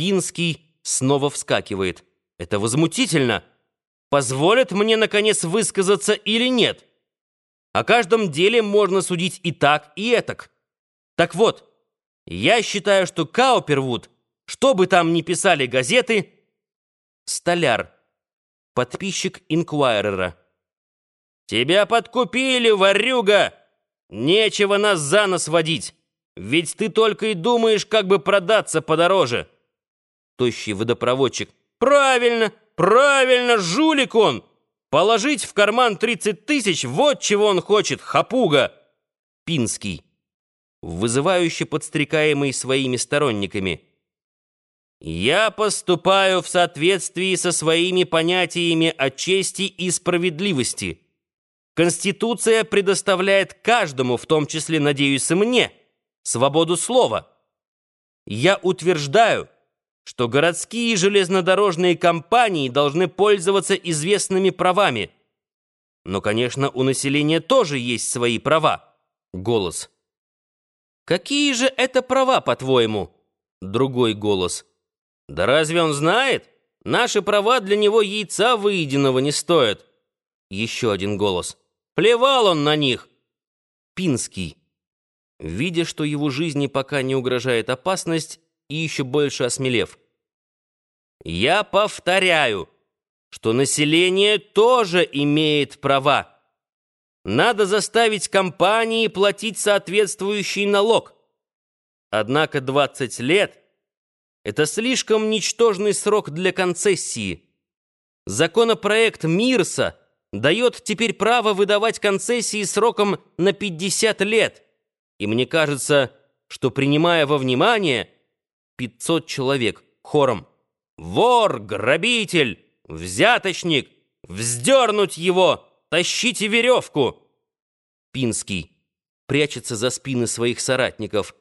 Пинский снова вскакивает. Это возмутительно. Позволят мне, наконец, высказаться или нет? О каждом деле можно судить и так, и этак. Так вот, я считаю, что Каупервуд, что бы там ни писали газеты, столяр, подписчик Инкуайрера. «Тебя подкупили, ворюга! Нечего нас за нос водить, ведь ты только и думаешь, как бы продаться подороже!» Тощий водопроводчик. «Правильно, правильно, жулик он! Положить в карман 30 тысяч, вот чего он хочет, хапуга!» Пинский вызывающе подстрекаемый своими сторонниками. «Я поступаю в соответствии со своими понятиями о чести и справедливости. Конституция предоставляет каждому, в том числе, надеюсь, и мне, свободу слова. Я утверждаю, что городские железнодорожные компании должны пользоваться известными правами. Но, конечно, у населения тоже есть свои права. Голос. «Какие же это права, по-твоему?» Другой голос. «Да разве он знает? Наши права для него яйца выеденного не стоят». Еще один голос. «Плевал он на них!» Пинский. Видя, что его жизни пока не угрожает опасность, и еще больше осмелев. «Я повторяю, что население тоже имеет права. Надо заставить компании платить соответствующий налог. Однако 20 лет — это слишком ничтожный срок для концессии. Законопроект Мирса дает теперь право выдавать концессии сроком на 50 лет. И мне кажется, что, принимая во внимание 500 человек хором «Вор! Грабитель! Взяточник! Вздернуть его!» Тащите веревку!» Пинский прячется за спины своих соратников.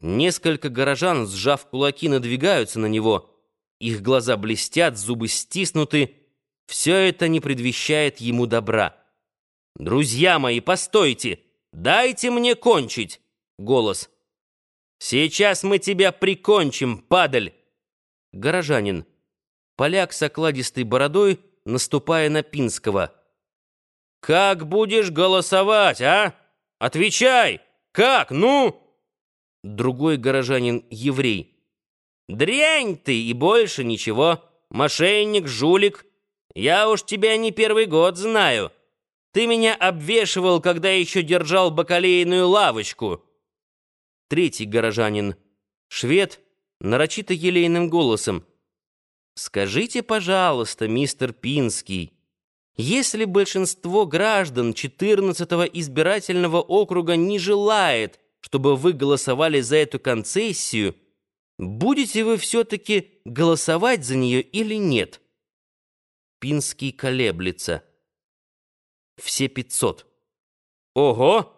Несколько горожан, сжав кулаки, надвигаются на него. Их глаза блестят, зубы стиснуты. Все это не предвещает ему добра. «Друзья мои, постойте! Дайте мне кончить!» Голос. «Сейчас мы тебя прикончим, падаль!» Горожанин. Поляк с окладистой бородой, наступая на Пинского. «Как будешь голосовать, а? Отвечай! Как, ну?» Другой горожанин — еврей. «Дрянь ты и больше ничего. Мошенник, жулик. Я уж тебя не первый год знаю. Ты меня обвешивал, когда еще держал бакалейную лавочку». Третий горожанин — швед, нарочито елейным голосом. «Скажите, пожалуйста, мистер Пинский». Если большинство граждан 14-го избирательного округа не желает, чтобы вы голосовали за эту концессию, будете вы все-таки голосовать за нее или нет? Пинский колеблется. Все 500. Ого!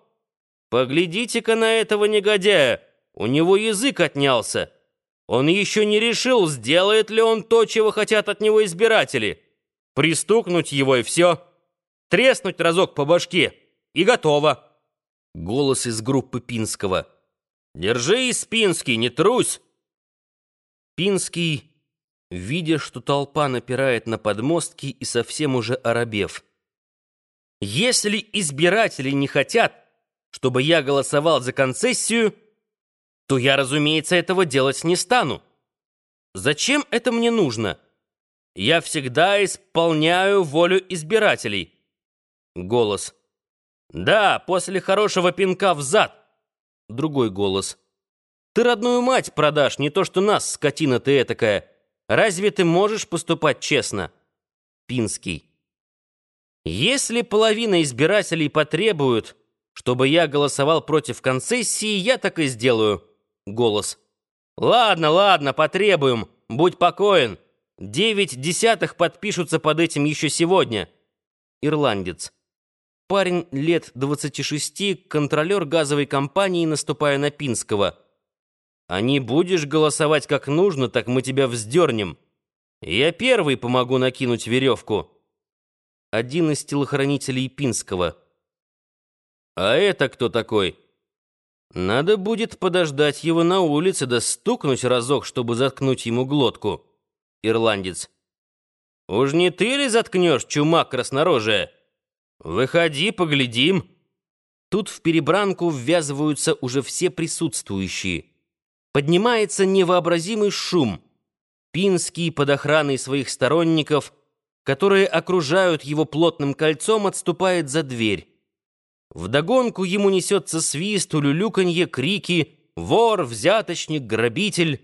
Поглядите-ка на этого негодяя! У него язык отнялся. Он еще не решил, сделает ли он то, чего хотят от него избиратели пристукнуть его и все, треснуть разок по башке, и готово. Голос из группы Пинского. «Держись, Пинский, не трусь!» Пинский, видя, что толпа напирает на подмостки и совсем уже оробев. «Если избиратели не хотят, чтобы я голосовал за концессию, то я, разумеется, этого делать не стану. Зачем это мне нужно?» Я всегда исполняю волю избирателей. Голос. Да, после хорошего пинка в зад. Другой голос. Ты родную мать продашь, не то что нас, скотина ты этакая. Разве ты можешь поступать честно? Пинский. Если половина избирателей потребует, чтобы я голосовал против концессии, я так и сделаю. Голос. Ладно, ладно, потребуем. Будь покоен. Девять десятых подпишутся под этим еще сегодня. Ирландец. Парень лет 26, контролер газовой компании, наступая на Пинского. А не будешь голосовать как нужно, так мы тебя вздернем. Я первый помогу накинуть веревку. Один из телохранителей Пинского. А это кто такой? Надо будет подождать его на улице да стукнуть разок, чтобы заткнуть ему глотку. Ирландец. Уж не ты ли заткнешь, чума краснорожая? Выходи, поглядим. Тут в перебранку ввязываются уже все присутствующие. Поднимается невообразимый шум. Пинский под охраной своих сторонников, которые окружают его плотным кольцом, отступает за дверь. Вдогонку ему несется свист, улюлюканье, крики «Вор! Взяточник! Грабитель!»